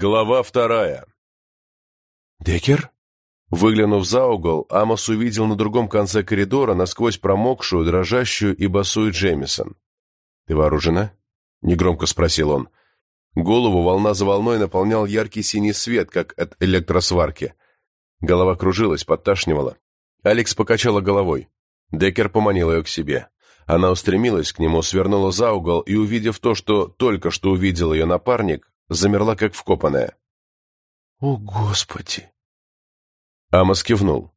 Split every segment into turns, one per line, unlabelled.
Глава вторая.
Декер?
Выглянув за угол, Амос увидел на другом конце коридора насквозь промокшую, дрожащую и босую Джемисон. «Ты вооружена?» — негромко спросил он. Голову волна за волной наполнял яркий синий свет, как от электросварки. Голова кружилась, подташнивала. Алекс покачала головой. Деккер поманил ее к себе. Она устремилась к нему, свернула за угол и, увидев то, что только что увидел ее напарник, замерла как вкопанная.
«О, Господи!»
Амос кивнул.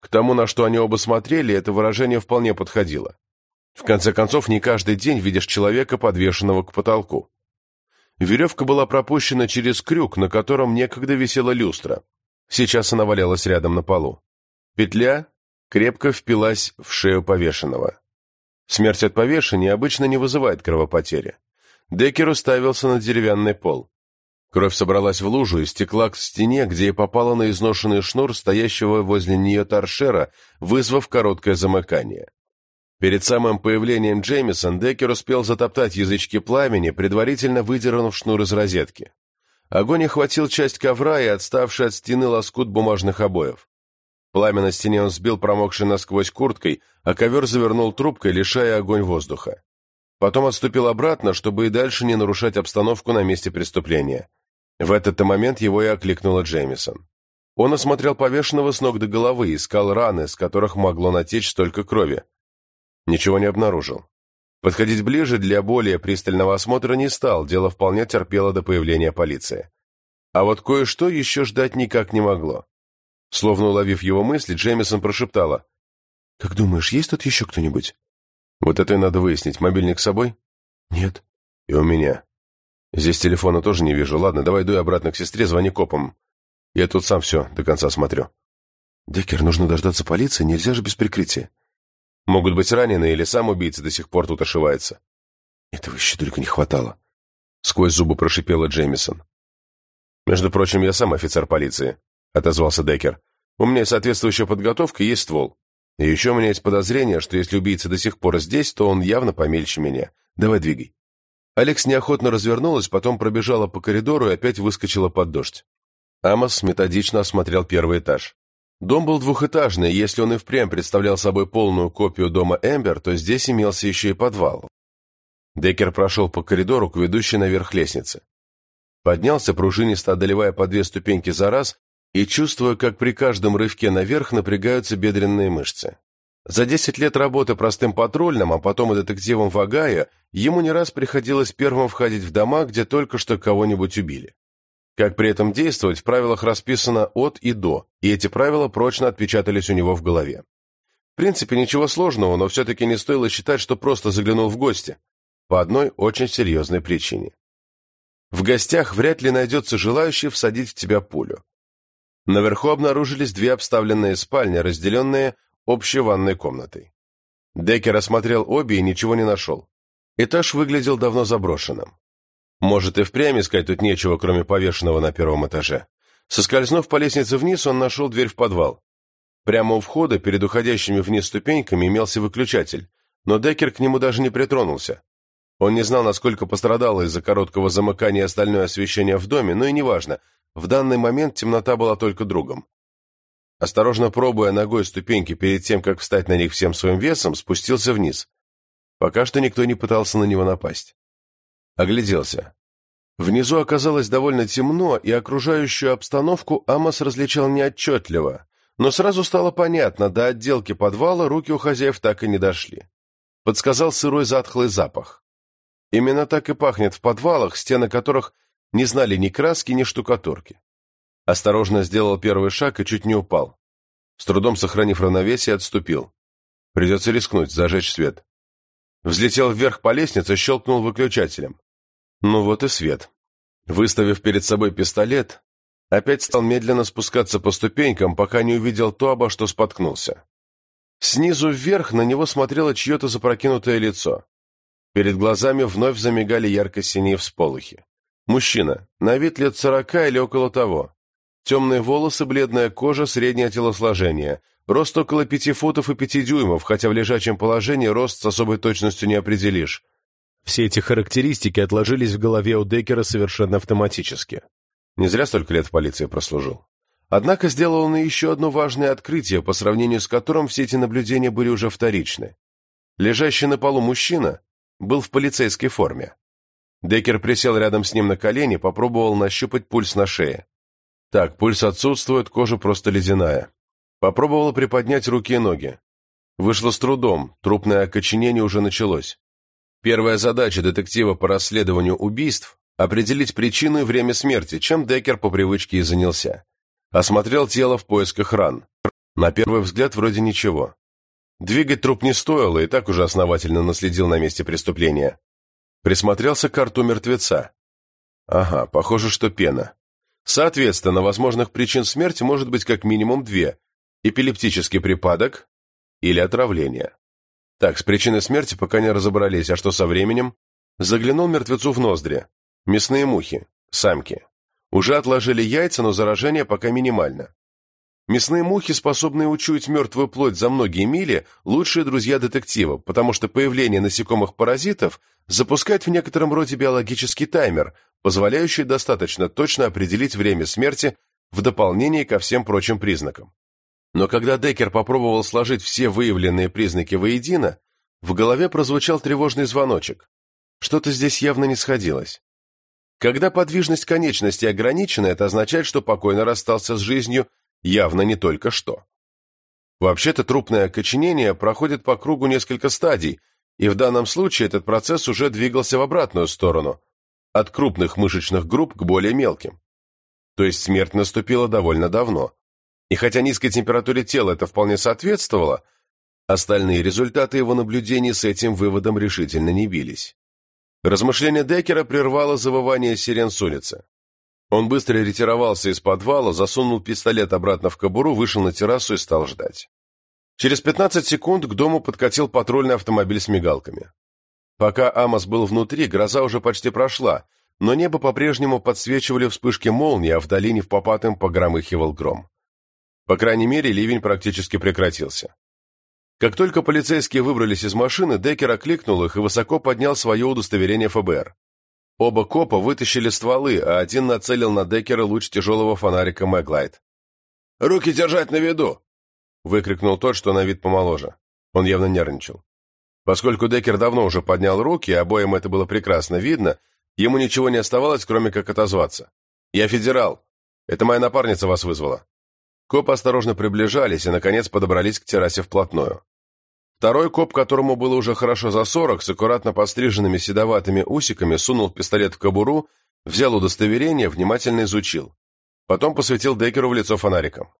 К тому, на что они оба смотрели, это выражение вполне подходило. В конце концов, не каждый день видишь человека, подвешенного к потолку. Веревка была пропущена через крюк, на котором некогда висела люстра. Сейчас она валялась рядом на полу. Петля крепко впилась в шею повешенного. Смерть от повешения обычно не вызывает кровопотери. Деккер уставился на деревянный пол. Кровь собралась в лужу и стекла к стене, где и попала на изношенный шнур стоящего возле нее торшера, вызвав короткое замыкание. Перед самым появлением Джеймисон Деккер успел затоптать язычки пламени, предварительно выдернув шнур из розетки. Огонь охватил часть ковра и отставший от стены лоскут бумажных обоев. Пламя на стене он сбил промокшей насквозь курткой, а ковер завернул трубкой, лишая огонь воздуха. Потом отступил обратно, чтобы и дальше не нарушать обстановку на месте преступления. В этот момент его и окликнула Джеймисон. Он осмотрел повешенного с ног до головы, искал раны, с которых могло натечь столько крови. Ничего не обнаружил. Подходить ближе для более пристального осмотра не стал, дело вполне терпело до появления полиции. А вот кое-что еще ждать никак не могло. Словно уловив его мысли, Джеймисон прошептала.
«Как думаешь, есть тут еще кто-нибудь?»
Вот это и надо выяснить. Мобильник с собой?
Нет.
И у меня. Здесь телефона тоже не вижу. Ладно, давай дуй обратно к сестре, звони копам. Я тут сам все до конца смотрю.
Деккер, нужно дождаться полиции, нельзя же без прикрытия.
Могут быть ранены, или сам убийца до сих пор тут ошивается.
Этого еще только не хватало.
Сквозь зубы прошипела Джеймисон. Между прочим, я сам офицер полиции, отозвался Деккер. У меня соответствующая подготовка и есть ствол. И еще у меня есть подозрение, что если убийца до сих пор здесь, то он явно помельче меня. Давай двигай. Алекс неохотно развернулась, потом пробежала по коридору и опять выскочила под дождь. Амос методично осмотрел первый этаж. Дом был двухэтажный, и если он и впрямь представлял собой полную копию дома Эмбер, то здесь имелся еще и подвал. Деккер прошел по коридору к ведущей наверх лестнице. Поднялся, пружинисто одолевая по две ступеньки за раз, и чувствуя, как при каждом рывке наверх напрягаются бедренные мышцы. За десять лет работы простым патрульным, а потом и детективом в Огайо, ему не раз приходилось первым входить в дома, где только что кого-нибудь убили. Как при этом действовать, в правилах расписано от и до, и эти правила прочно отпечатались у него в голове. В принципе, ничего сложного, но все-таки не стоило считать, что просто заглянул в гости. По одной очень серьезной причине. В гостях вряд ли найдется желающий всадить в тебя пулю. Наверху обнаружились две обставленные спальни, разделенные общей ванной комнатой. Деккер осмотрел обе и ничего не нашел. Этаж выглядел давно заброшенным. Может, и впрямь искать тут нечего, кроме повешенного на первом этаже. Соскользнув по лестнице вниз, он нашел дверь в подвал. Прямо у входа, перед уходящими вниз ступеньками, имелся выключатель, но Деккер к нему даже не притронулся. Он не знал, насколько пострадало из-за короткого замыкания остальное освещение в доме, но и неважно, в данный момент темнота была только другом. Осторожно пробуя ногой ступеньки перед тем, как встать на них всем своим весом, спустился вниз. Пока что никто не пытался на него напасть. Огляделся. Внизу оказалось довольно темно, и окружающую обстановку Амос различал неотчетливо, но сразу стало понятно, до отделки подвала руки у хозяев так и не дошли. Подсказал сырой затхлый запах. Именно так и пахнет в подвалах, стены которых не знали ни краски, ни штукатурки. Осторожно сделал первый шаг и чуть не упал. С трудом сохранив равновесие, отступил. Придется рискнуть, зажечь свет. Взлетел вверх по лестнице, щелкнул выключателем. Ну вот и свет. Выставив перед собой пистолет, опять стал медленно спускаться по ступенькам, пока не увидел то, обо что споткнулся. Снизу вверх на него смотрело чье-то запрокинутое лицо. Перед глазами вновь замигали ярко-синие всполохи. Мужчина, на вид лет сорока или около того. Темные волосы, бледная кожа, среднее телосложение. Рост около пяти футов и пяти дюймов, хотя в лежачем положении рост с особой точностью не определишь. Все эти характеристики отложились в голове у Деккера совершенно автоматически. Не зря столько лет в полиции прослужил. Однако сделал он еще одно важное открытие, по сравнению с которым все эти наблюдения были уже вторичны. Лежащий на полу мужчина был в полицейской форме. Деккер присел рядом с ним на колени, попробовал нащупать пульс на шее. Так, пульс отсутствует, кожа просто ледяная. Попробовал приподнять руки и ноги. Вышло с трудом, трупное окоченение уже началось. Первая задача детектива по расследованию убийств – определить причину и время смерти, чем Деккер по привычке и занялся. Осмотрел тело в поисках ран. На первый взгляд вроде ничего. Двигать труп не стоило, и так уже основательно наследил на месте преступления. Присмотрелся к карту мертвеца. Ага, похоже, что пена. Соответственно, возможных причин смерти может быть как минимум две. Эпилептический припадок или отравление. Так, с причиной смерти пока не разобрались, а что со временем? Заглянул мертвецу в ноздри. Мясные мухи, самки. Уже отложили яйца, но заражение пока минимально. Мясные мухи, способные учуять мертвую плоть за многие мили, лучшие друзья детектива, потому что появление насекомых-паразитов запускает в некотором роде биологический таймер, позволяющий достаточно точно определить время смерти в дополнение ко всем прочим признакам. Но когда Деккер попробовал сложить все выявленные признаки воедино, в голове прозвучал тревожный звоночек. Что-то здесь явно не сходилось. Когда подвижность конечности ограничена, это означает, что покойно расстался с жизнью Явно не только что. Вообще-то трупное окоченение проходит по кругу несколько стадий, и в данном случае этот процесс уже двигался в обратную сторону, от крупных мышечных групп к более мелким. То есть смерть наступила довольно давно. И хотя низкой температуре тела это вполне соответствовало, остальные результаты его наблюдений с этим выводом решительно не бились. Размышление Деккера прервало завывание сирен с улицы. Он быстро ретировался из подвала, засунул пистолет обратно в кобуру, вышел на террасу и стал ждать. Через 15 секунд к дому подкатил патрульный автомобиль с мигалками. Пока Амос был внутри, гроза уже почти прошла, но небо по-прежнему подсвечивали вспышки молнии, а в долине в попатым погромыхивал гром. По крайней мере, ливень практически прекратился. Как только полицейские выбрались из машины, Деккер окликнул их и высоко поднял свое удостоверение ФБР. Оба копа вытащили стволы, а один нацелил на Деккера луч тяжелого фонарика Мэглайт. «Руки держать на виду!» — выкрикнул тот, что на вид помоложе. Он явно нервничал. Поскольку Деккер давно уже поднял руки, обоим это было прекрасно видно, ему ничего не оставалось, кроме как отозваться. «Я федерал. Это моя напарница вас вызвала». Копы осторожно приближались и, наконец, подобрались к террасе вплотную. Второй коп, которому было уже хорошо за сорок, с аккуратно постриженными седоватыми усиками, сунул пистолет в кобуру, взял удостоверение, внимательно изучил. Потом посветил Деккеру в лицо фонариком.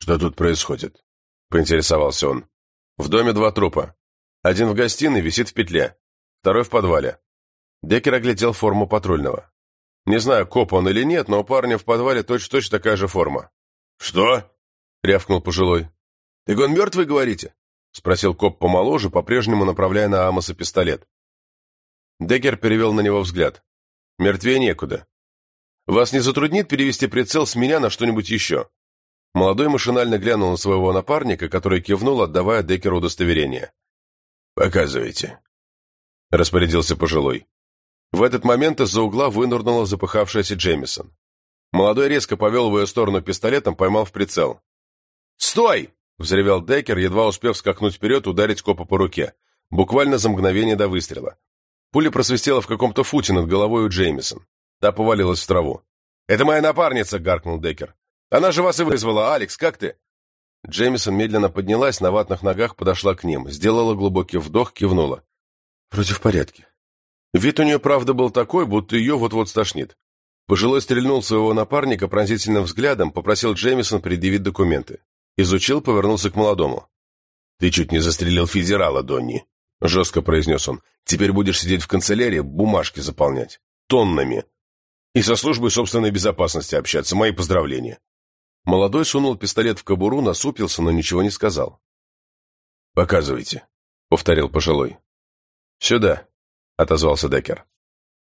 «Что тут происходит?» — поинтересовался он. «В доме два трупа. Один в гостиной висит в петле, второй в подвале». Деккер оглядел форму патрульного. Не знаю, коп он или нет, но у парня в подвале точь-точь такая же форма. «Что?» — рявкнул пожилой. «Так он мертвый, говорите?» — спросил коп помоложе, по-прежнему направляя на Амоса пистолет. Деккер перевел на него взгляд. «Мертвее некуда. Вас не затруднит перевести прицел с меня на что-нибудь еще?» Молодой машинально глянул на своего напарника, который кивнул, отдавая Деккеру удостоверение. «Показывайте», — распорядился пожилой. В этот момент из-за угла вынырнула запыхавшаяся Джеймисон. Молодой резко повел в ее сторону пистолетом, поймал в прицел. «Стой!» — взревел Деккер, едва успев скакнуть вперед, ударить копа по руке. Буквально за мгновение до выстрела. Пуля просвистела в каком-то футе над головой у Джеймисон. Та повалилась в траву. «Это моя напарница!» — гаркнул Деккер. «Она же вас и вызвала! Алекс, как ты?» Джеймисон медленно поднялась, на ватных ногах подошла к ним, сделала глубокий вдох, кивнула. «Вроде в порядке». Вид у нее, правда, был такой, будто ее вот-вот стошнит. Пожилой стрельнул своего напарника пронзительным взглядом, попросил Джеймисон предъявить документы. Изучил, повернулся к молодому. «Ты чуть не застрелил федерала, Донни», — жестко произнес он. «Теперь будешь сидеть в канцелярии, бумажки заполнять. Тоннами. И со службой собственной безопасности общаться. Мои поздравления». Молодой сунул пистолет в кобуру, насупился, но ничего не сказал. «Показывайте», — повторил пожилой. «Сюда», — отозвался Деккер.